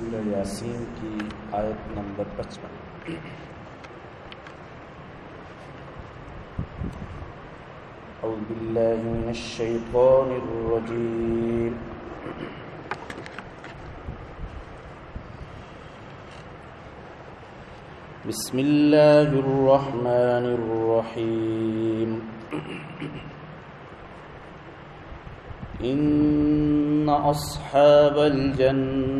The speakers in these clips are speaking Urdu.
سورہ یاسین کی آیت نمبر پچپن۔ أعوذ بالله من الشيطان الرجيم بسم الله الرحمن الرحيم إن أصحاب الجنة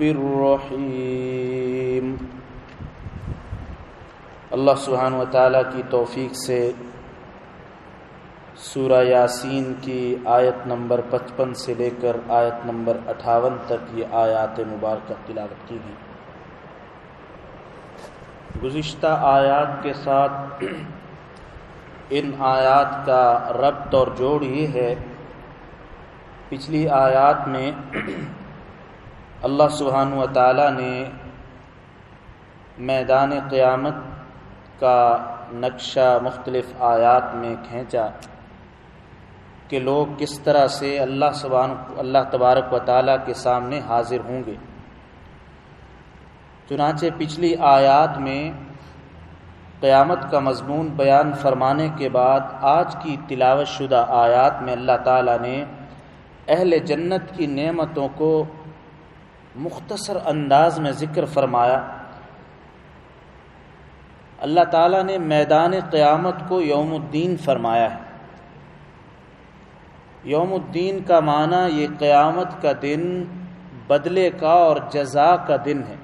رحيم اللہ سبحانہ و تعالیٰ کی توفیق سے سورہ یاسین کی آیت نمبر پچپن سے لے کر آیت نمبر اٹھاون تک یہ آیات مبارکہ تلاوت کی گئی۔ گزشتہ آیات کے ساتھ ان آیات کا ربط اور جوڑ یہ ہے، پچھلی آیات میں اللہ سبحانہ و تعالیٰ نے میدان قیامت کا نقشہ مختلف آیات میں کھینچا کہ لوگ کس طرح سے اللہ سبحان اللہ تبارک و تعالیٰ کے سامنے حاضر ہوں گے۔ چنانچہ پچھلی آیات میں قیامت کا مضمون بیان فرمانے کے بعد آج کی تلاوت شدہ آیات میں اللہ تعالیٰ نے اہل جنت کی نعمتوں کو مختصر انداز میں ذکر فرمایا، اللہ تعالیٰ نے میدان قیامت کو یوم الدین فرمایا ہے۔ یوم الدین کا معنی یہ قیامت کا دن بدلے کا اور جزا کا دن ہے۔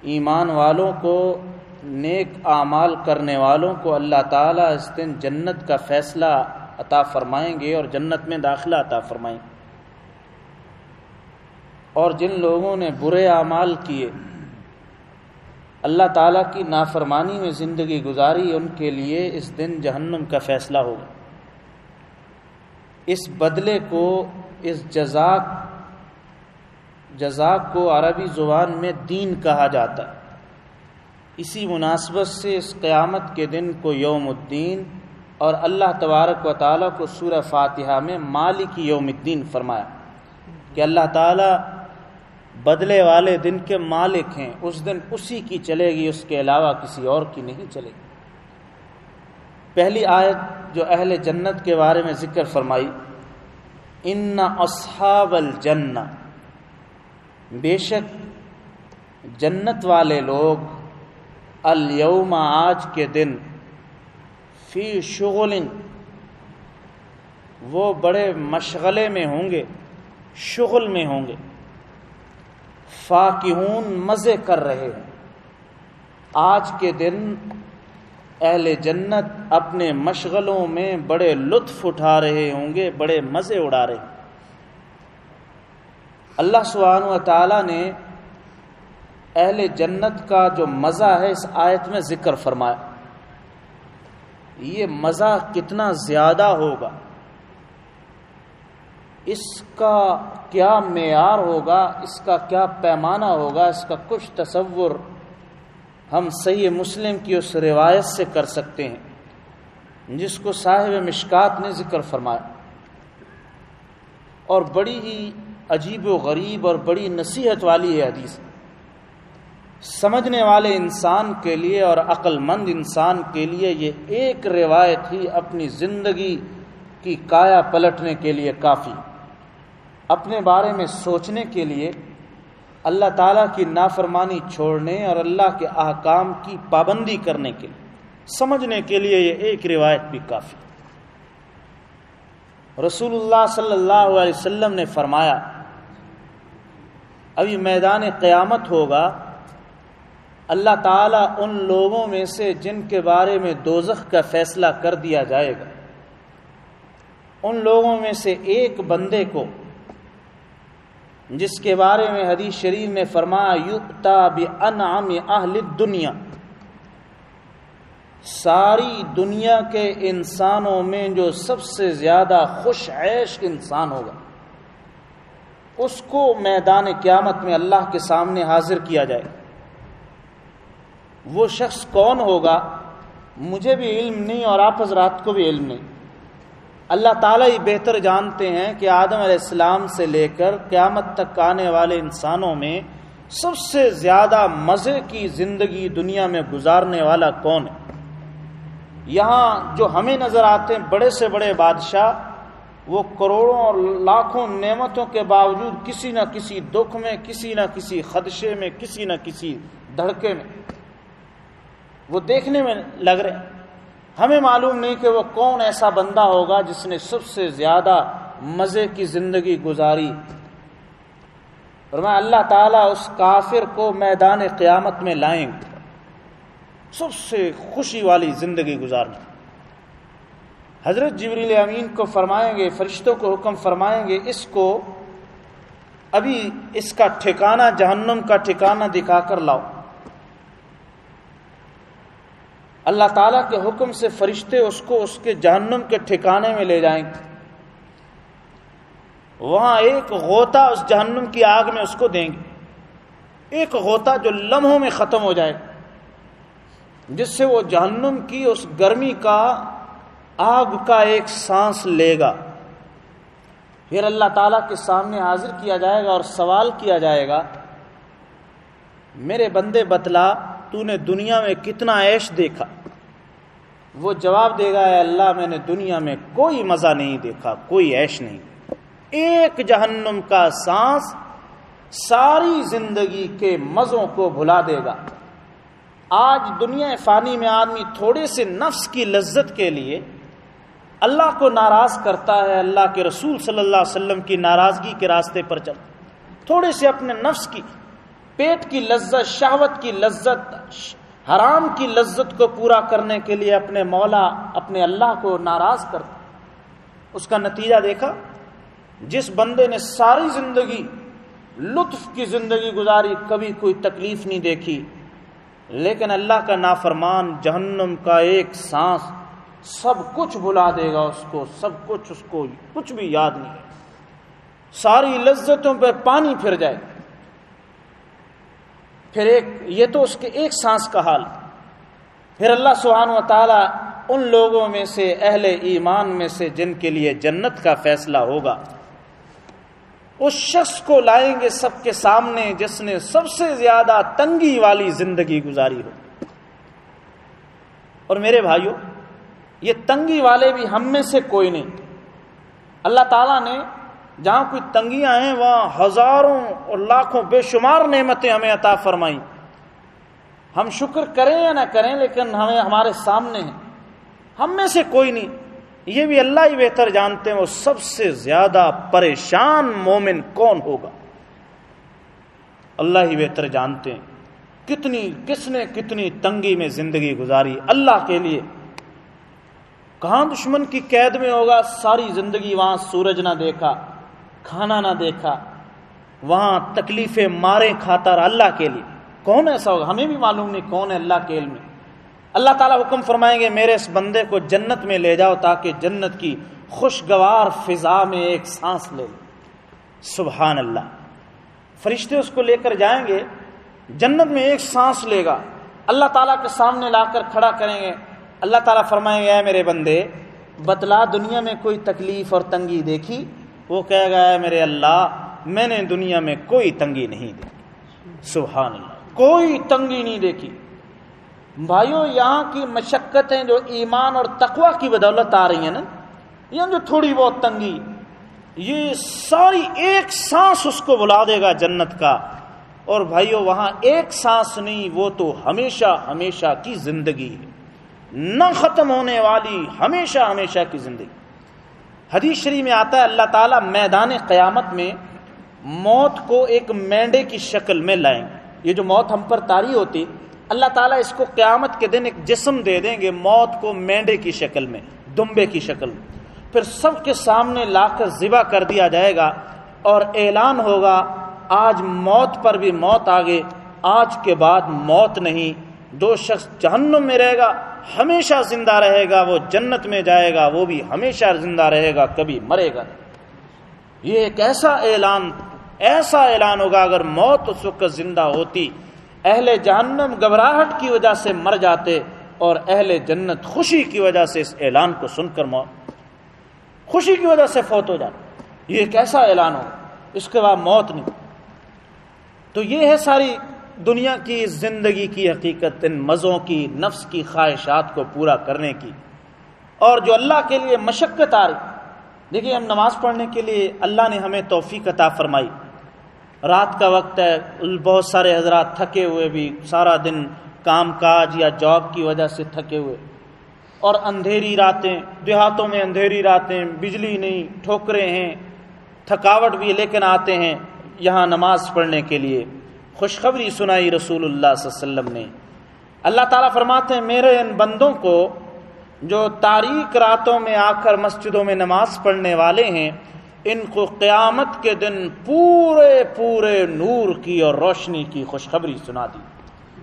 ایمان والوں کو، نیک اعمال کرنے والوں کو اللہ تعالیٰ اس دن جنت کا فیصلہ عطا فرمائیں گے اور جنت میں داخلہ عطا فرمائیں۔ گے اور جن لوگوں نے برے اعمال کیے، اللہ تعالیٰ کی نافرمانی میں زندگی گزاری، ان کے لیے اس دن جہنم کا فیصلہ ہوگا۔ اس بدلے کو، اس جزاک جزاک کو عربی زبان میں دین کہا جاتا ہے۔ اسی مناسبت سے اس قیامت کے دن کو یوم الدین، اور اللہ تبارک و تعالیٰ کو سورہ فاتحہ میں مالک یوم الدین فرمایا کہ اللہ تعالیٰ بدلے والے دن کے مالک ہیں، اس دن اسی کی چلے گی، اس کے علاوہ کسی اور کی نہیں چلے گی۔ پہلی آیت جو اہل جنت کے بارے میں ذکر فرمائی، ان اصحاب الجنہ بے شک جنت والے لوگ الیوم آج کے دن فی شغل، وہ بڑے مشغلے میں ہوں گے، شغل میں ہوں گے۔ فاکہون مزے کر رہے ہیں۔ آج کے دن اہل جنت اپنے مشغلوں میں بڑے لطف اٹھا رہے ہوں گے، بڑے مزے اڑا رہے ہیں۔ اللہ سبحانہ و تعالیٰ نے اہل جنت کا جو مزہ ہے اس آیت میں ذکر فرمایا۔ یہ مزہ کتنا زیادہ ہوگا۔ اس کا کیا معیار ہوگا، اس کا کیا پیمانہ ہوگا، اس کا کچھ تصور ہم صحیح مسلم کی اس روایت سے کر سکتے ہیں، جس کو صاحب مشکات نے ذکر فرمایا۔ اور بڑی ہی عجیب و غریب اور بڑی نصیحت والی ہے حدیث۔ سمجھنے والے انسان کے لیے اور عقل مند انسان کے لیے یہ ایک روایت ہی اپنی زندگی کی کایا پلٹنے کے لیے کافی۔ اپنے بارے میں سوچنے کے لیے اللہ تعالیٰ کی نافرمانی چھوڑنے اور اللہ کے احکام کی پابندی کرنے کے لیے۔ سمجھنے کے لیے یہ ایک روایت بھی کافی۔ رسول اللہ صلی اللہ علیہ وسلم نے فرمایا، ابھی میدان قیامت ہوگا، اللہ تعالیٰ ان لوگوں میں سے جن کے بارے میں دوزخ کا فیصلہ کر دیا جائے گا، ان لوگوں میں سے ایک بندے کو جس کے بارے میں حدیث شریف میں فرمایا یقتا بانعم اہل دنیا ساری دنیا کے انسانوں میں جو سب سے زیادہ خوش عیش انسان ہوگا، اس کو میدان قیامت میں اللہ کے سامنے حاضر کیا جائے۔ وہ شخص کون ہوگا؟ مجھے بھی علم نہیں اور آپ حضرات کو بھی علم نہیں۔ اللہ تعالیٰ ہی بہتر جانتے ہیں کہ آدم علیہ السلام سے لے کر قیامت تک آنے والے انسانوں میں سب سے زیادہ مزے کی زندگی دنیا میں گزارنے والا کون ہے؟ یہاں جو ہمیں نظر آتے ہیں بڑے سے بڑے بادشاہ، وہ کروڑوں اور لاکھوں نعمتوں کے باوجود کسی نہ کسی دکھ میں، کسی نہ کسی خدشے میں، کسی نہ کسی دھڑکے میں وہ دیکھنے میں لگ رہے ہمیں معلوم نہیں کہ وہ کون ایسا بندہ ہوگا جس نے سب سے زیادہ مزے کی زندگی گزاری۔ اور میں اللہ تعالیٰ اس کافر کو میدان قیامت میں لائیں گے۔ سب سے خوشی والی زندگی گزارنا حضرت جبریل امین کو فرمائیں گے، فرشتوں کو حکم فرمائیں گے، اس کو ابھی اس کا ٹھکانہ، جہنم کا ٹھکانہ دکھا کر لاؤ۔ اللہ تعالیٰ کے حکم سے فرشتے اس کو اس کے جہنم کے ٹھکانے میں لے جائیں گے۔ وہاں ایک غوطہ اس جہنم کی آگ میں اس کو دیں گے۔ ایک غوطہ جو لمحوں میں ختم ہو جائے۔ جس سے وہ جہنم کی اس گرمی کا، آگ کا ایک سانس لے گا۔ پھر اللہ تعالیٰ کے سامنے حاضر کیا جائے گا اور سوال کیا جائے گا، میرے بندے بتلا، تو نے دنیا میں کتنا عیش دیکھا؟ وہ جواب دے گا، اے اللہ، میں نے دنیا میں کوئی مزہ نہیں دیکھا، کوئی عیش نہیں۔ ایک جہنم کا سانس ساری زندگی کے مزوں کو بھلا دے گا۔ آج دنیا فانی میں آدمی تھوڑے سے نفس کی لذت کے لیے اللہ کو ناراض کرتا ہے، اللہ کے رسول صلی اللہ علیہ وسلم کی ناراضگی کے راستے پر چل۔ تھوڑے سے اپنے نفس کی، پیٹ کی لذت، شہوت کی لذت حرام کی لذت کو پورا کرنے کے لیے اپنے مولا اپنے اللہ کو ناراض کرتا اس کا نتیجہ دیکھا، جس بندے نے ساری زندگی لطف کی زندگی گزاری، کبھی کوئی تکلیف نہیں دیکھی۔ لیکن اللہ کا نافرمان جہنم کا ایک سانس سب کچھ بلا دے گا اس کو، سب کچھ اس کو، کچھ بھی یاد نہیں ہے۔ ساری لذتوں پہ پانی پھر جائے۔ پھر ایک، یہ تو اس کے ایک سانس کا حال۔ پھر اللہ سبحانہ و تعالی ان لوگوں میں سے، اہل ایمان میں سے جن کے لیے جنت کا فیصلہ ہوگا، اس شخص کو لائیں گے سب کے سامنے جس نے سب سے زیادہ تنگی والی زندگی گزاری ہو۔ اور میرے بھائیوں یہ تنگی والے بھی ہم میں سے کوئی نہیں۔ اللہ تعالیٰ نے جہاں کوئی تنگیاں ہیں، وہاں ہزاروں اور لاکھوں بے شمار نعمتیں ہمیں عطا فرمائیں۔ ہم شکر کریں یا نہ کریں، لیکن ہمیں ہمارے سامنے ہیں۔ ہم میں سے کوئی نہیں۔ یہ بھی اللہ ہی بہتر جانتے ہیں، وہ سب سے زیادہ پریشان مومن کون ہوگا؟ اللہ ہی بہتر جانتے ہیں۔ کتنی، کس نے کتنی تنگی میں زندگی گزاری اللہ کے لیے؟ کہاں دشمن کی قید میں ہوگا؟ ساری زندگی وہاں سورج نہ دیکھا۔ کھانا نہ دیکھا، وہاں تکلیفیں مارے کھاتا رہا اللہ کے لیے۔ کون ایسا ہوگا؟ ہمیں بھی معلوم نہیں کون ہے اللہ کے علم اللہ تعالیٰ حکم فرمائیں گے، میرے اس بندے کو جنت میں لے جاؤ تاکہ جنت کی خوشگوار فضا میں ایک سانس لے۔ سبحان اللہ۔ فرشتے اس کو لے کر جائیں گے، جنت میں ایک سانس لے گا۔ اللہ تعالیٰ کے سامنے لا کر کھڑا کریں گے۔ اللہ تعالیٰ فرمائیں گے، اے میرے بندے، بتلا دنیا میں کوئی تکلیف اور تنگی دیکھی؟ وہ کہے گا، اے میرے اللہ، میں نے دنیا میں کوئی تنگی نہیں دیکھی. سبحان اللہ، کوئی تنگی نہیں دیکھی۔ بھائیوں یہاں کی مشقتیں جو ایمان اور تقوا کی بدولت آ رہی ہیں نا، یہاں جو تھوڑی بہت تنگی، یہ ساری ایک سانس اس کو بلا دے گا جنت کا۔ اور بھائیوں وہاں ایک سانس نہیں، وہ تو ہمیشہ ہمیشہ کی زندگی ہے۔ نہ ختم ہونے والی، ہمیشہ ہمیشہ کی زندگی۔ حدیث شریف میں آتا ہے، اللہ تعالیٰ میدان قیامت میں موت کو ایک مینڈے کی شکل میں لائیں یہ جو موت ہم پر تاری ہوتی، اللہ تعالیٰ اس کو قیامت کے دن ایک جسم دے دیں گے موت کو مینڈے کی شکل میں، دمبے کی شکل میں۔ پھر سب کے سامنے لا کر ذبح کر دیا جائے گا اور اعلان ہوگا، آج موت پر بھی موت آگے، آج کے بعد موت نہیں۔ دو شخص جہنم میں رہے گا، ہمیشہ زندہ رہے گا، وہ جنت میں جائے گا، وہ بھی ہمیشہ زندہ رہے گا، کبھی مرے گا یہ ایک ایسا اعلان ایسا اعلان ہوگا، اگر موت اس وقت زندہ ہوتی، اہل جہنم گھبراہٹ کی وجہ سے مر جاتے اور اہل جنت خوشی کی وجہ سے اس اعلان کو سن کر موت، خوشی کی وجہ سے فوت ہو جاتے یہ ایک ایسا اعلان ہو اس کے بعد موت نہیں۔ تو یہ ہے ساری دنیا کی زندگی کی حقیقت، ان مزوں کی، نفس کی خواہشات کو پورا کرنے کی۔ اور جو اللہ کے لیے مشقت آ رہی، دیکھیے ہم نماز پڑھنے کے لیے اللہ نے ہمیں توفیق عطا فرمائی۔ رات کا وقت ہے، بہت سارے حضرات تھکے ہوئے بھی، سارا دن کام کاج یا جاب کی وجہ سے تھکے ہوئے۔ اور اندھیری راتیں، دیہاتوں میں اندھیری راتیں، بجلی نہیں ٹھوکرے ہیں، تھکاوٹ بھی لیکن آتے ہیں یہاں نماز پڑھنے کے لیے۔ خوشخبری سنائی رسول اللہ صلی اللہ علیہ وسلم نے۔ اللہ تعالیٰ فرماتے ہیں، میرے ان بندوں کو جو تاریخ راتوں میں آ کر مسجدوں میں نماز پڑھنے والے ہیں، ان کو قیامت کے دن پورے پورے نور کی اور روشنی کی خوشخبری سنا دی۔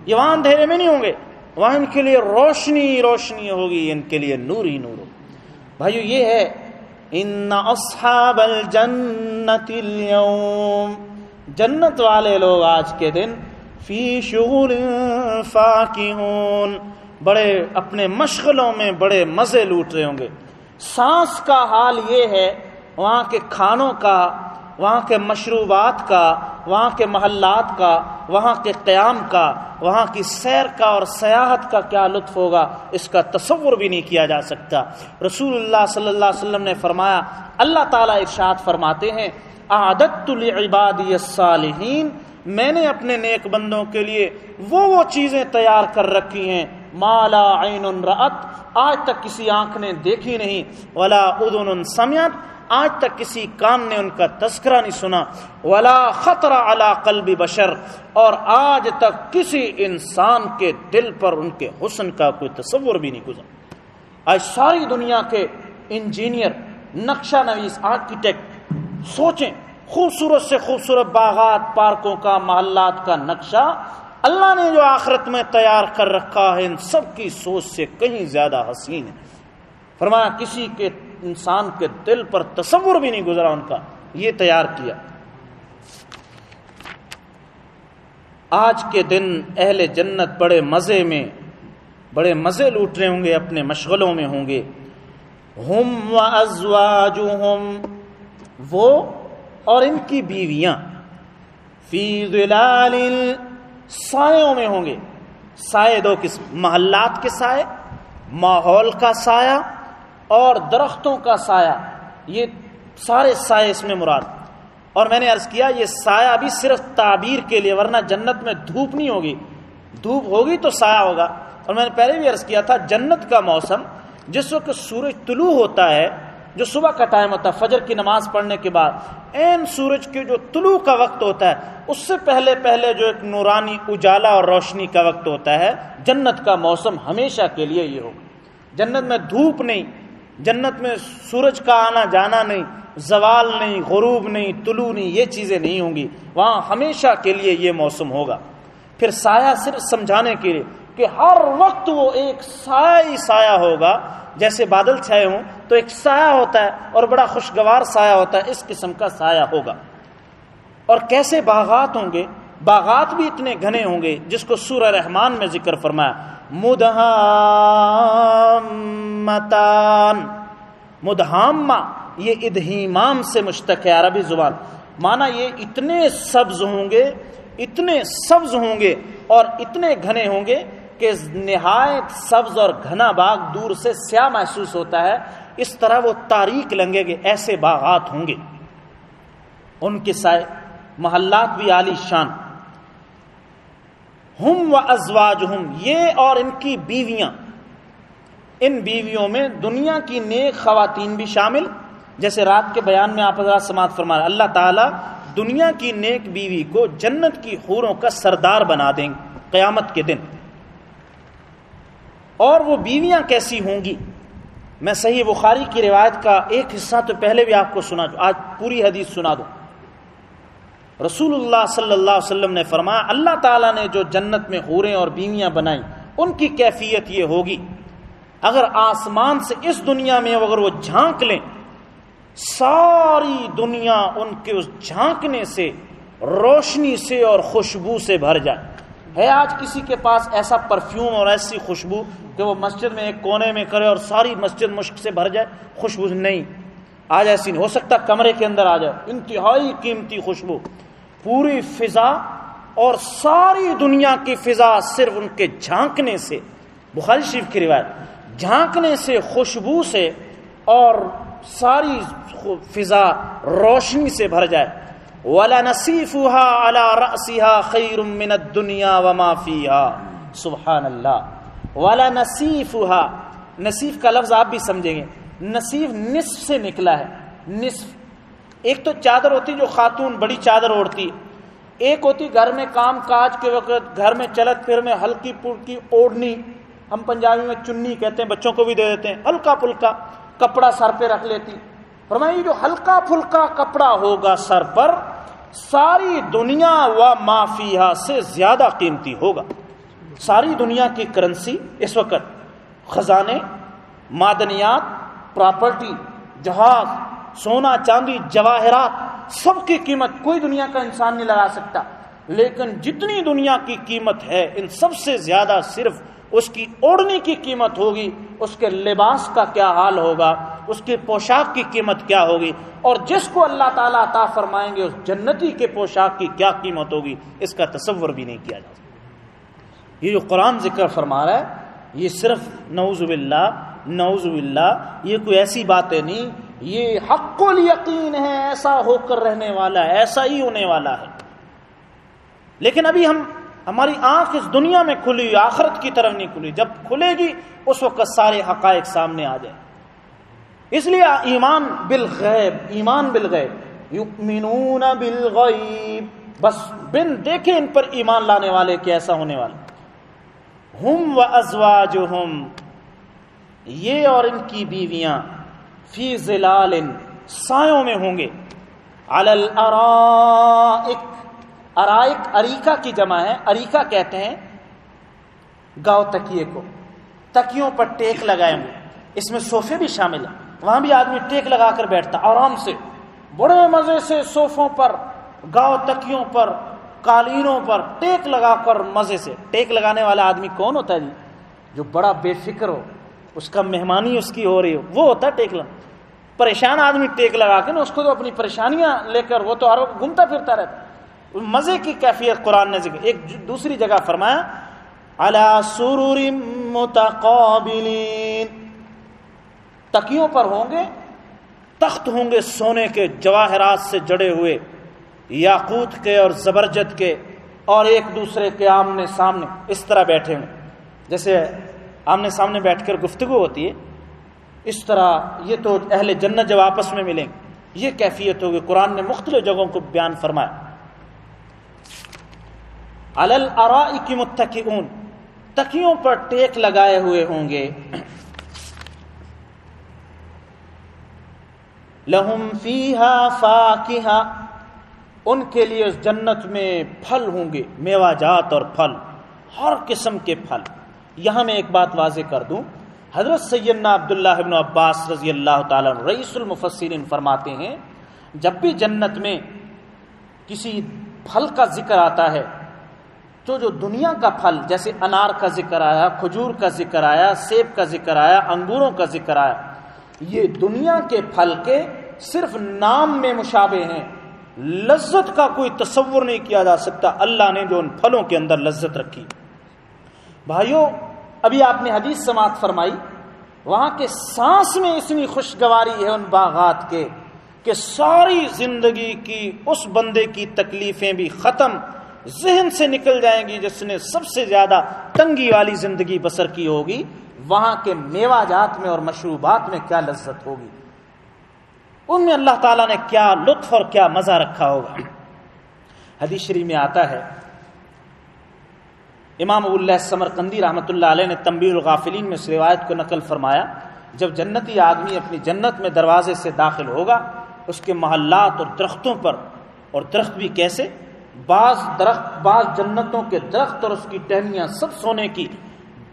یہ وہاں اندھیرے میں نہیں ہوں گے، وہاں ان کے لیے روشنی روشنی ہوگی، ان کے لیے نور ہی نور ہوگی۔ بھائیو، یہ ہے، ان اصحاب الجنت اليوم۔ جنت والے لوگ آج کے دن فی شغل فاکہون بڑے اپنے مشغلوں میں بڑے مزے لوٹ رہے ہوں گے۔ سانس کا حال یہ ہے، وہاں کے کھانوں کا، وہاں کے مشروبات کا، وہاں کے محلات کا، وہاں کے قیام کا، وہاں کی سیر کا اور سیاحت کا کیا لطف ہوگا، اس کا تصور بھی نہیں کیا جا سکتا۔ رسول اللہ صلی اللہ علیہ وسلم نے فرمایا، اللہ تعالیٰ ارشاد فرماتے ہیں عادت العبادی الصالحین، میں نے اپنے نیک بندوں کے لیے وہ وہ چیزیں تیار کر رکھی ہیں۔ مالا عین رعت آج تک کسی آنکھ نے دیکھی نہیں۔ ولا ادن سمیت آج تک کسی کان نے ان کا تذکرہ نہیں سنا۔ ولا خطرہ علا قلب بشر، اور آج تک کسی انسان کے دل پر ان کے حسن کا کوئی تصور بھی نہیں گزرا۔ آج ساری دنیا کے انجینئر، نقشہ نویس، آرکیٹیکٹ سوچیں، خوبصورت سے خوبصورت باغات، پارکوں کا، محلات کا نقشہ۔ اللہ نے جو آخرت میں تیار کر رکھا ہے، ان سب کی سوچ سے کہیں زیادہ حسین ہے۔ فرمایا، کسی کے انسان کے دل پر تصور بھی نہیں گزرا ان کا۔ یہ تیار کیا۔ آج کے دن اہل جنت بڑے مزے میں، بڑے مزے لوٹ رہے ہوں گے، اپنے مشغلوں میں ہوں گے۔ ہم و وہ اور ان کی بیویاں فی ظلال سایوں میں ہوں گے۔ سائے دو کس محلات کے سائے، ماحول کا سایہ اور درختوں کا سایہ۔ یہ سارے سائے اس میں مراد۔ اور میں نے عرض کیا، یہ سایہ بھی صرف تعبیر کے لیے، ورنہ جنت میں دھوپ نہیں ہوگی۔ دھوپ ہوگی تو سایہ ہوگا۔ اور میں نے پہلے بھی عرض کیا تھا، جنت کا موسم جس وقت سورج طلوع ہوتا ہے جو صبح کا ٹائم ہوتا ہے، فجر کی نماز پڑھنے کے بعد، این سورج کے جو طلوع کا وقت ہوتا ہے، اس سے پہلے پہلے جو ایک نورانی اجالا اور روشنی کا وقت ہوتا ہے، جنت کا موسم ہمیشہ کے لیے یہ ہوگا۔ جنت میں دھوپ نہیں، جنت میں سورج کا آنا جانا نہیں، زوال نہیں، غروب نہیں، طلوع نہیں، یہ چیزیں نہیں ہوں گی۔ وہاں ہمیشہ کے لیے یہ موسم ہوگا۔ پھر سایہ صرف سمجھانے کے لیے کہ ہر وقت وہ ایک سایہ ہی سایہ ہوگا۔ جیسے بادل چھائے ہوں تو ایک سایہ ہوتا ہے اور بڑا خوشگوار سایہ ہوتا ہے، اس قسم کا سایہ ہوگا۔ اور کیسے باغات ہوں گے؟ باغات بھی اتنے گھنے ہوں گے جس کو سورہ رحمان میں ذکر فرمایا۔ مدہامتان مدہامہ یہ ادہیمام سے مشتق ہے عربی زبان۔ مانا یہ اتنے سبز ہوں گے، اتنے سبز ہوں گے اور اتنے گھنے ہوں گے کہ نہایت سبز اور گھنا باغ دور سے سیاہ محسوس ہوتا ہے، اس طرح وہ تاریخ لنگے گے ایسے باغات ہوں گے۔ ان کے سائے محلات بھی عالی شان۔ ہم و ازواج ہم یہ اور ان کی بیویاں۔ ان بیویوں میں دنیا کی نیک خواتین بھی شامل۔ جیسے رات کے بیان میں آپ حضرات سماعت فرما اللہ تعالیٰ دنیا کی نیک بیوی کو جنت کی خوروں کا سردار بنا دیں قیامت کے دن۔ اور وہ بیویاں کیسی ہوں گی؟ میں صحیح بخاری کی روایت کا ایک حصہ تو پہلے بھی آپ کو سنا دوں، آج پوری حدیث سنا دوں۔ رسول اللہ صلی اللہ علیہ وسلم نے فرمایا، اللہ تعالیٰ نے جو جنت میں حوریں اور بیویاں بنائیں، ان کی کیفیت یہ ہوگی۔ اگر آسمان سے اس دنیا میں اگر وہ جھانک لیں، ساری دنیا ان کے اس جھانکنے سے، روشنی سے اور خوشبو سے بھر جائے۔ ہے آج کسی کے پاس ایسا پرفیوم اور ایسی خوشبو کہ وہ مسجد میں ایک کونے میں کرے اور ساری مسجد مشک سے بھر جائے؟ خوشبو نہیں۔ آج ایسی نہیں، ہو سکتا کمرے کے اندر آ جائے۔ انتہائی قیمتی خوشبو۔ پوری فضا اور ساری دنیا کی فضا صرف ان کے جھانکنے سے۔ بخاری شریف کی روایت، جھانکنے سے، خوشبو سے اور ساری فضا روشنی سے بھر جائے۔ ولا نصیفها على راسها خير من الدنيا وما فيها. سبحان اللہ. ولا نصیفها نصیف کا لفظ آپ بھی سمجھیں گے. نصیف نصف سے نکلا ہے. نصف. ایک تو چادر ہوتی جو خاتون بڑی چادر اوڑھتی ایک ہوتی گھر میں کام کاج کے وقت، گھر میں چلت پھر میں ہلکی پھلکی اوڑھنی. ہم پنجابی میں چنی کہتے ہیں، بچوں کو بھی دے دیتے ہیں. ہلکا پھلکا کپڑا سر پہ رکھ لیتی. فرمائی جو ہلکا پھلکا کپڑا ہوگا سر پر ساری دنیا و مافیا سے زیادہ قیمتی ہوگا۔ ساری دنیا کی کرنسی اس وقت خزانے، معدنیات، پراپرٹی، جہاز، سونا، چاندی، جواہرات، سب کی قیمت کوئی دنیا کا انسان نہیں لگا سکتا۔ لیکن جتنی دنیا کی قیمت ہے، ان سب سے زیادہ صرف اس کی اوڑھنے کی قیمت ہوگی، اس کے لباس کا کیا حال ہوگا، اس کی پوشاک کی قیمت کیا ہوگی؟ اور جس کو اللہ تعالیٰ عطا فرمائیں گے، اس جنتی کے پوشاک کی کیا قیمت ہوگی؟ اس کا تصور بھی نہیں کیا جا سکتا۔ یہ جو قرآن ذکر فرما رہا ہے، یہ صرف نعوذ باللہ نعوذ باللہ، یہ کوئی ایسی باتیں نہیں، یہ حق یقین ہے، ایسا ہو کر رہنے والا ہے ایسا ہی ہونے والا ہے۔ لیکن ابھی ہم ہماری آنکھ اس دنیا میں کھلی آخرت کی طرف نہیں کھلی۔ جب کھلے گی، اس وقت سارے حقائق سامنے آ جائیں۔ اس لیے ایمان بالغیب ایمان بالغیب۔ یؤمنون بالغیب۔ بس بن دیکھے ان پر ایمان لانے والے کیسا ہونے والے۔ ہم و ازواجہم۔ یہ اور ان کی بیویاں فی ظلال، سایوں میں ہوں گے۔ علی الارائک۔ ارائک، اریکا کی جمع ہے، اریکا کہتے ہیں گاؤ تکیے کو، تکیوں پر ٹیک لگائے ہوئے، اس میں صوفے بھی شامل ہیں، وہاں بھی آدمی ٹیک لگا کر بیٹھتا، آرام سے، بڑے مزے سے صوفوں پر گاؤ تکیوں پر، قالینوں پر ٹیک لگا کر مزے سے، ٹیک لگانے والا آدمی کون ہوتا ہے جی؟ جو بڑا بے فکر ہو، اس کا مہمانی اس کی ہو رہی ہو، وہ ہوتا ہے ٹیک لگا پریشان آدمی ٹیک لگا کے نا، اس کو تو اپنی پریشانیاں لے کر وہ تو ہر گھومتا پھرتا رہتا۔ مزے کی کیفیت قرآن نے ذکر ایک دوسری جگہ فرمایا اللہ سرور متقابلین تکیوں پر ہوں گے، تخت ہوں گے سونے کے جواہرات سے جڑے ہوئے، یاقوت کے اور زبرجد کے، اور ایک دوسرے کے آمنے سامنے، اس طرح بیٹھے ہوئے۔ جیسے آمنے سامنے بیٹھ کر گفتگو ہوتی ہے، اس طرح یہ تو اہل جنت جب آپس میں ملیں یہ کیفیت ہوگی، قرآن نے مختلف جگہوں کو بیان فرمایا۔ الل تکیوں پر ٹیک لگائے ہوئے ہوں گے۔ لہم فیہا فاکہا ان کے لیے اس جنت میں پھل ہوں گے، میوہ جات اور پھل، ہر قسم کے پھل۔ یہاں میں ایک بات واضح کر دوں۔ حضرت سیدنا عبداللہ ابن عباس رضی اللہ تعالی رئیس المفسرین فرماتے ہیں، جب بھی جنت میں کسی پھل کا ذکر آتا ہے تو جو دنیا کا پھل، جیسے انار کا ذکر آیا، کھجور کا ذکر آیا، سیب کا ذکر آیا، انگوروں کا ذکر آیا، یہ دنیا کے پھل کے صرف نام میں مشابہ ہیں۔ لذت کا کوئی تصور نہیں کیا جا سکتا۔ اللہ نے جو ان پھلوں کے اندر لذت رکھی۔ بھائیوں ابھی آپ نے حدیث سماعت فرمائی، وہاں کے سانس میں اتنی خوشگواری ہے ان باغات کے کہ ساری زندگی کی اس بندے کی تکلیفیں بھی ختم ذہن سے نکل جائیں گی، جس نے سب سے زیادہ تنگی والی زندگی بسر کی ہوگی، وہاں کے میوہ جات میں اور مشروبات میں کیا لذت ہوگی۔ ان میں اللہ تعالیٰ نے کیا لطف اور کیا مزہ رکھا ہوگا۔ حدیث شریف میں آتا ہے، امام اللہ سمر قندی رحمۃ اللہ علیہ نے تمبیر الغافلین میں اس روایت کو نقل فرمایا، جب جنتی آدمی اپنی جنت میں دروازے سے داخل ہوگا، اس کے محلات اور درختوں پر، اور درخت بھی کیسے؟ بعض درخت، بعض جنتوں کے درخت اور اس کی ٹہنیاں سب سونے کی،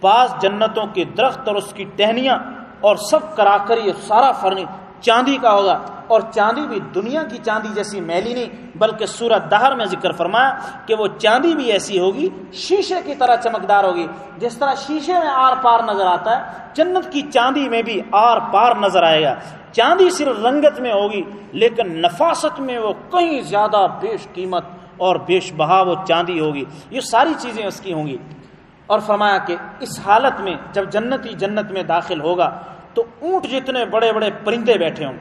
بعض جنتوں کے درخت اور اس کی ٹہنیاں اور سب کرا کر یہ سارا فرنی چاندی کا ہوگا۔ اور چاندی بھی دنیا کی چاندی جیسی میلی نہیں، بلکہ سورت دہر میں ذکر فرمایا کہ وہ چاندی بھی ایسی ہوگی، شیشے کی طرح چمکدار ہوگی۔ جس طرح شیشے میں آر پار نظر آتا ہے، جنت کی چاندی میں بھی آر پار نظر آئے گا۔ چاندی صرف رنگت میں ہوگی، لیکن نفاست میں وہ کہیں زیادہ بیش قیمت اور بیش بہا وہ چاندی ہوگی۔ یہ ساری چیزیں اس کی ہوں گی۔ اور فرمایا کہ اس حالت میں جب جنتی جنت میں داخل ہوگا تو اونٹ جتنے بڑے بڑے پرندے بیٹھے ہوں،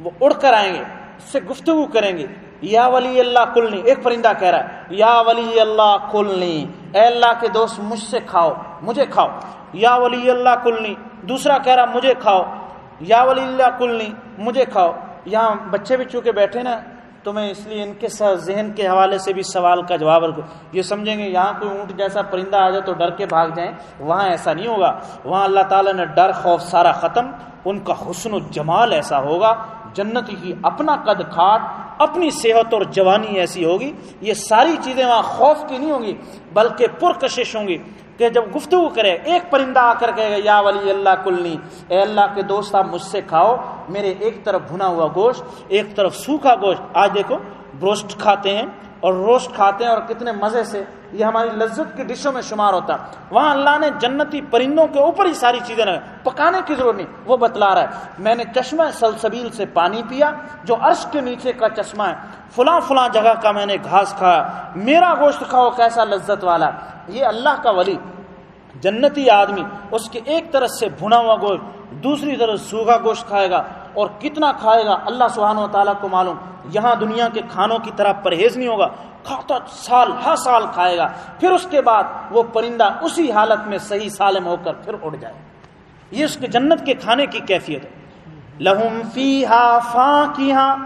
وہ اڑ کر آئیں گے، اس سے گفتگو کریں گے۔ یا ولی اللہ کلنی، ایک پرندہ کہہ رہا ہے، یا ولی اللہ کلنی، اے اللہ کے دوست مجھ سے کھاؤ، مجھے کھاؤ۔ یا ولی اللہ کلنی، دوسرا کہہ رہا مجھے کھاؤ۔ یا ولی اللہ کلنی، مجھے کھاؤ۔ یہاں بچے بھی چونکہ بیٹھے نا تو میں اس لیے ان کے ذہن کے حوالے سے بھی سوال کا جواب رکھوں یہ سمجھیں گے، یہاں کوئی اونٹ جیسا پرندہ آ جائے تو ڈر کے بھاگ جائیں۔ وہاں ایسا نہیں ہوگا۔ وہاں اللہ تعالیٰ نے ڈر، خوف سارا ختم۔ ان کا حسن و جمال ایسا ہوگا۔ جنت کی اپنا قد کھاٹ، اپنی صحت اور جوانی ایسی ہوگی۔ یہ ساری چیزیں وہاں خوف کی نہیں ہوں گی، بلکہ پرکشش ہوں گی۔ کہ جب گفتگو کرے، ایک پرندہ آ کر کہے گا، یا ولی اللہ کلنی، اے اللہ کے دوست، آپ مجھ سے کھاؤ، میرے ایک طرف بھنا ہوا گوشت، ایک طرف سوکھا گوشت۔ آج دیکھو، بروسٹ کھاتے ہیں اور روسٹ کھاتے ہیں اور کتنے مزے سے یہ ہماری لذت کی ڈشوں میں شمار ہوتا ہے۔ وہاں اللہ نے جنتی پرندوں کے اوپر ہی ساری چیزیں رکھیں۔ پکانے کی ضرورت نہیں، وہ بتلا رہا ہے۔ میں نے چشمہ سلسبیل سے پانی پیا، جو عرش کے نیچے کا چشمہ ہے۔ فلاں فلاں جگہ کا میں نے گھاس کھایا۔ میرا گوشت کھاؤ، کیسا لذت والا یہ اللہ کا ولی، جنتی آدمی، اس کے ایک طرف سے بھنا ہوا گوشت، دوسری طرف سوکھا گوشت کھائے گا اور کتنا کھائے گا، اللہ سبحانہ و تعالیٰ کو معلوم۔ یہاں دنیا کے کھانوں کی طرح پرہیز نہیں ہوگا، کھاتا سال، ہر سال کھائے گا۔ پھر اس کے بعد وہ پرندہ اسی حالت میں صحیح سالم ہو کر پھر اڑ جائے۔ یہ اس کے جنت کے کھانے کی کیفیت ہے۔ لہم فی ہا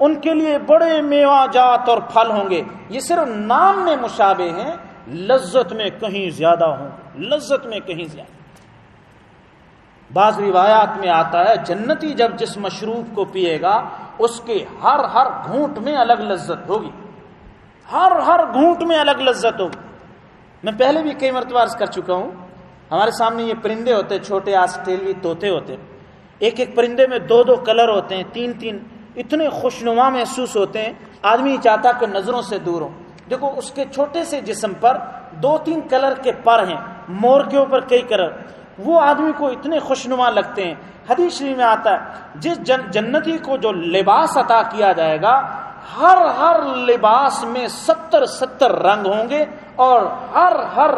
ان کے لیے بڑے میوا جات اور پھل ہوں گے۔ یہ صرف نام میں مشابے ہیں، لذت میں کہیں زیادہ ہوں۔ گے لذت میں کہیں زیادہ۔ بعض روایات میں آتا ہے، جنتی جب جس مشروب کو پیے گا اس کے ہر ہر گھونٹ میں الگ لذت ہوگی۔ ہر ہر گھونٹ میں الگ لذت ہوگی۔ میں پہلے بھی کئی مرتبہ عرض کر چکا ہوں، ہمارے سامنے یہ پرندے ہوتے چھوٹے آسٹریلوی طوطے ہوتے ایک ایک پرندے میں دو دو کلر ہوتے ہیں، تین تین اتنے خوشنما محسوس ہوتے ہیں۔ آدمی چاہتا کہ نظروں سے دور ہو۔ دیکھو، اس کے چھوٹے سے جسم پر دو تین کلر کے پر ہیں، مور کے اوپر کئی کلر۔ وہ آدمی کو اتنے خوشنما لگتے ہیں حدیث شریف میں آتا ہے، جس جن جنتی کو جو لباس عطا کیا جائے گا، ہر ہر لباس میں ستر ستر رنگ ہوں گے اور ہر ہر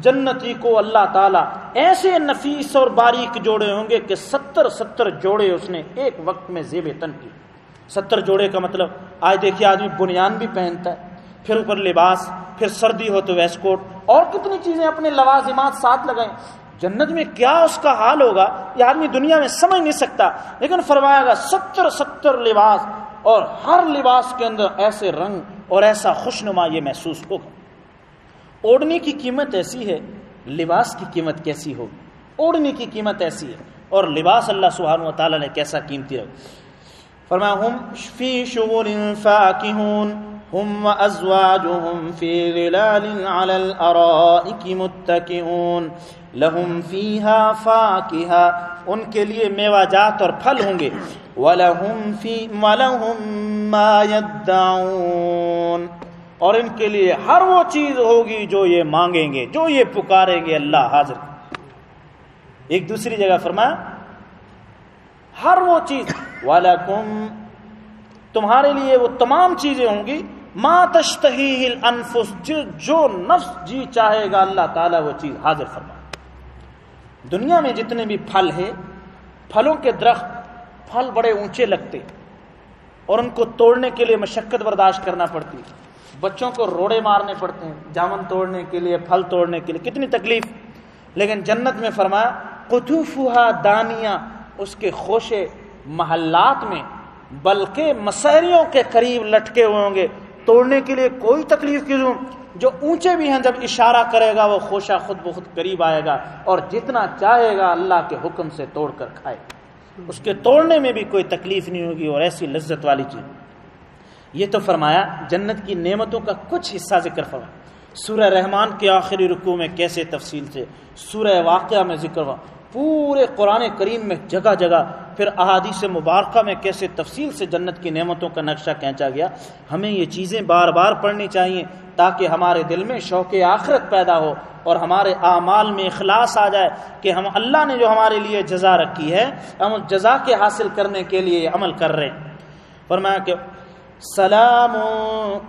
جنتی کو اللہ تعالیٰ ایسے نفیس اور باریک جوڑے ہوں گے کہ ستر ستر جوڑے اس نے ایک وقت میں زیب تن کی ستر جوڑے کا مطلب آج دیکھیے آدمی بنیان بھی پہنتا ہے، پھر اوپر لباس، پھر سردی ہو تو ویسٹ کوٹ اور کتنی چیزیں اپنے لوازمات ساتھ لگائیں۔ جنت میں کیا اس کا حال ہوگا؟ یہ آدمی دنیا میں سمجھ نہیں سکتا۔ لیکن فرمایا گا، ستر ستر لباس اور ہر لباس کے اندر ایسے رنگ اور ایسا خوشنما یہ محسوس ہوگا۔ اوڑھنے کی قیمت ایسی ہے، لباس کی قیمت کیسی ہوگی؟ اوڑھنے کی قیمت ایسی ہے اور لباس اللہ سبحانہ و تعالیٰ نے کیسا قیمتی رکھا۔ فرمایا، ہم فی شغل فاکہون هم وأزواجهم في غلال على الأرائك متكئون لهم فيها فاكهة ان کے لیے میوہ جات اور پھل ہوں گے۔ وَلَهُمْ فِي وَلَهُمْ مَا يَدَّعُونَ۔ اور ان کے لیے ہر وہ چیز ہوگی جو یہ مانگیں گے، جو یہ پکاریں گے، اللہ حاضر۔ ایک دوسری جگہ فرمایا، ہر وہ چیز، وَلَكُمْ، تمہارے لیے وہ تمام چیزیں ہوں گی۔ ما تشتہی الانفس جو نفس جی چاہے گا، اللہ تعالیٰ وہ چیز حاضر فرما دنیا میں جتنے بھی پھل ہیں، پھلوں کے درخت پھل بڑے اونچے لگتے اور ان کو توڑنے کے لیے مشقت برداشت کرنا پڑتی بچوں کو روڑے مارنے پڑتے ہیں، جامن توڑنے کے لیے، پھل توڑنے کے لیے، کتنی تکلیف۔ لیکن جنت میں فرمایا قطوفہ دانیاں اس کے خوشے محلات میں، بلکہ مسحریوں کے قریب لٹکے ہوئے ہوں گے۔ توڑنے کے لیے کوئی تکلیف کی ضرورت جو اونچے بھی ہیں جب اشارہ کرے گا، وہ خوشہ خود بخود قریب آئے گا اور جتنا چاہے گا اللہ کے حکم سے توڑ کر کھائے اس کے توڑنے میں بھی کوئی تکلیف نہیں ہوگی اور ایسی لذت والی چیز۔ یہ تو فرمایا، جنت کی نعمتوں کا کچھ حصہ ذکر فرمایا سورہ رحمان کے آخری رکوع میں کیسے تفصیل سے، سورہ واقعہ میں ذکر ہوا۔ پورے قرآن کریم میں جگہ جگہ پھر احادیث مبارکہ میں کیسے تفصیل سے جنت کی نعمتوں کا نقشہ کھینچا گیا۔ ہمیں یہ چیزیں بار بار پڑھنی چاہیے تاکہ ہمارے دل میں شوق آخرت پیدا ہو اور ہمارے اعمال میں اخلاص آ جائے کہ ہم اللہ نے جو ہمارے لیے جزا رکھی ہے، ہم اس جزا کے حاصل کرنے کے لیے عمل کر رہے ہیں۔ فرمایا کہ سلام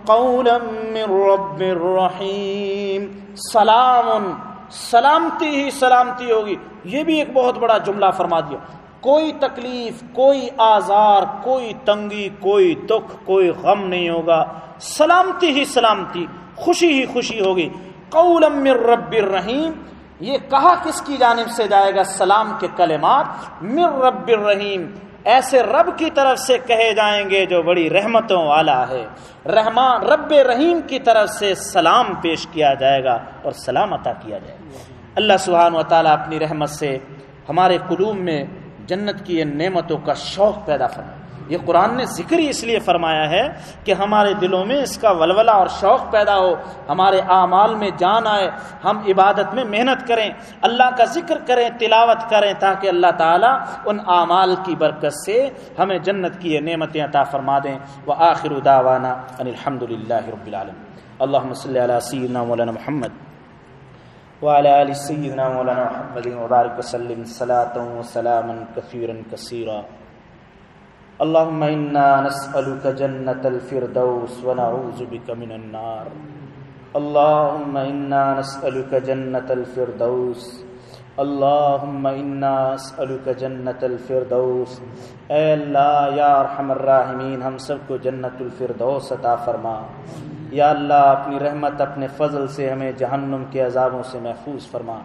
قولا من رب الرحیم سلام سلامتی ہی سلامتی ہوگی۔ یہ بھی ایک بہت بڑا جملہ فرما دیا۔ کوئی تکلیف، کوئی آزار، کوئی تنگی، کوئی دکھ، کوئی غم نہیں ہوگا۔ سلامتی ہی سلامتی، خوشی ہی خوشی ہوگی۔ قولم من رب الرحیم، یہ کہا کس کی جانب سے جائے گا؟ سلام کے کلمات۔ من رب الرحیم ایسے رب کی طرف سے کہے جائیں گے جو بڑی رحمتوں والا ہے۔ رحمان، رب رحیم کی طرف سے سلام پیش کیا جائے گا اور سلام عطا کیا جائے گا۔ اللہ سبحانہ و تعالیٰ اپنی رحمت سے ہمارے قلوب میں جنت کی ان نعمتوں کا شوق پیدا فرمائے۔ یہ قرآن نے ذکر ہی اس لیے فرمایا ہے کہ ہمارے دلوں میں اس کا ولولہ اور شوق پیدا ہو، ہمارے اعمال میں جان آئے، ہم عبادت میں محنت کریں، اللہ کا ذکر کریں، تلاوت کریں تاکہ اللہ تعالیٰ ان اعمال کی برکت سے ہمیں جنت کی یہ نعمتیں عطا فرما دیں۔ وہ آخر داوانا الحمد للہ رب العالم اللہ صلی علیہ سیدنا مولانا محمد وعلى آل سيدنا مولانا محمد وبارك وسلم صلاة وسلاما كثيرا كثيرا اللهم إنا نسألك جنة الفردوس ونعوذ بك من النار. اللهم إنا نسألك جنة الفردوس. اللهم إنا نسألك جنة الفردوس. اے اللہ یا ارحم الراحمین، ہم سب کو جنت الفردوس عطا فرما. یا اللہ اپنی رحمت، اپنے فضل سے ہمیں جہنم کے عذابوں سے محفوظ فرما۔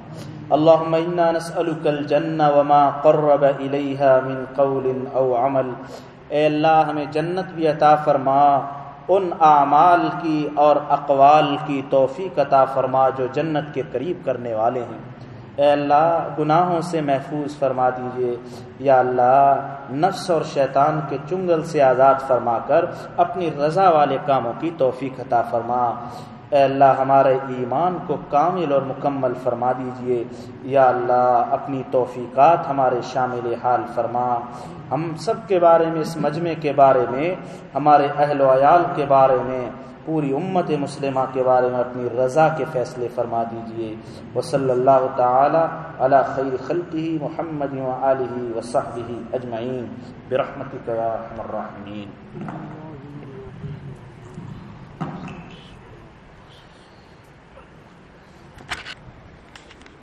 اللہم انا نسألک الجنہ وما قرب الیہا من قول او عمل۔ اے اللہ، ہمیں جنت بھی عطا فرما، ان اعمال کی اور اقوال کی توفیق عطا فرما جو جنت کے قریب کرنے والے ہیں۔ اے اللہ، گناہوں سے محفوظ فرما دیجیے۔ یا اللہ، نفس اور شیطان کے چنگل سے آزاد فرما کر اپنی رضا والے کاموں کی توفیق عطا فرما۔ اے اللہ، ہمارے ایمان کو کامل اور مکمل فرما دیجیے۔ یا اللہ، اپنی توفیقات ہمارے شامل حال فرما۔ ہم سب کے بارے میں، اس مجمع کے بارے میں، ہمارے اہل و عیال کے بارے میں پوری امت مسلمہ کے بارے میں اپنی رضا کے فیصلے فرما دیجیے۔ وہ صلی اللہ تعالی علی خیر خلقی محمد و علیہ وصحبہ اجمعین۔ برحمتک یا الرحمین